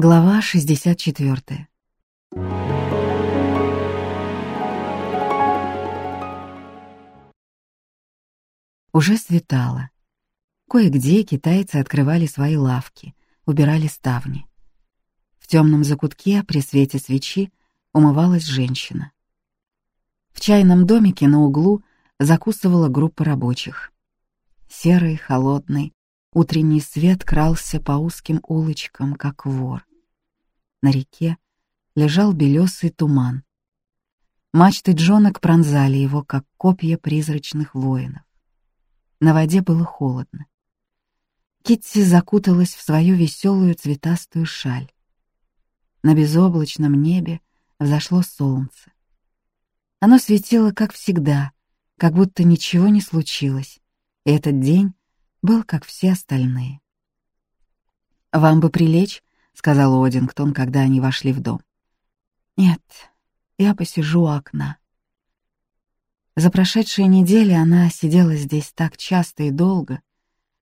Глава 64. Уже светало. Кое-где китайцы открывали свои лавки, убирали ставни. В темном закутке при свете свечи умывалась женщина. В чайном домике на углу закусывала группа рабочих. Серый, холодный, утренний свет крался по узким улочкам, как вор. На реке лежал белесый туман. Мачты джонок пронзали его, как копья призрачных воинов. На воде было холодно. Китти закуталась в свою веселую цветастую шаль. На безоблачном небе взошло солнце. Оно светило, как всегда, как будто ничего не случилось, и этот день был, как все остальные. «Вам бы прилечь?» — сказал Одингтон, когда они вошли в дом. «Нет, я посижу у окна». За прошедшие недели она сидела здесь так часто и долго,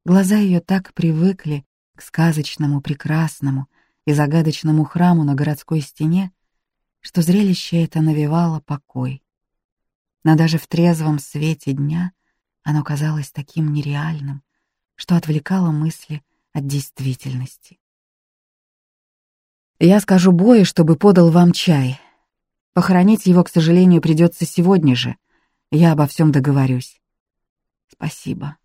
глаза ее так привыкли к сказочному, прекрасному и загадочному храму на городской стене, что зрелище это навевало покой. Но даже в трезвом свете дня оно казалось таким нереальным, что отвлекало мысли от действительности. Я скажу Бое, чтобы подал вам чай. Похоронить его, к сожалению, придется сегодня же. Я обо всем договорюсь. Спасибо.